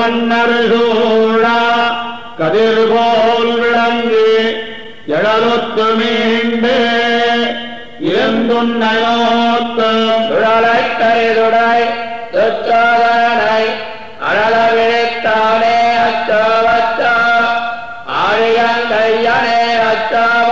மன்னர் சூழா கதிர் போல் விளங்கு எழலுத்து மீண்டு இருந்துன்னையோத்தும் சுழலைக் கரிதுடை துச்சோதனை அழல அச்சோவச்சோ ஆழியன் கையனே அச்சோவ